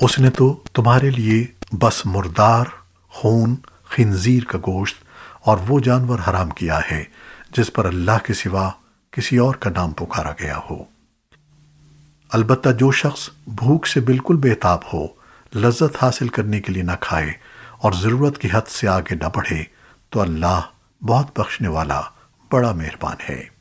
اس نے تو تمہارے لیے بس مردار، خون، خنزیر کا گوشت اور وہ جانور حرام کیا ہے، جس پر اللہ کے سوا کسی اور کا نام پکارا گیا ہو۔ البتہ جو شخص بھوک سے بالکل بےتاب ہو، لذت حاصل کرنے کے لیے نہ کھائے اور ضرورت کی حد سے آگے نہ بڑھے، تو اللہ بہت بخشنے والا، بڑا مہربان ہے۔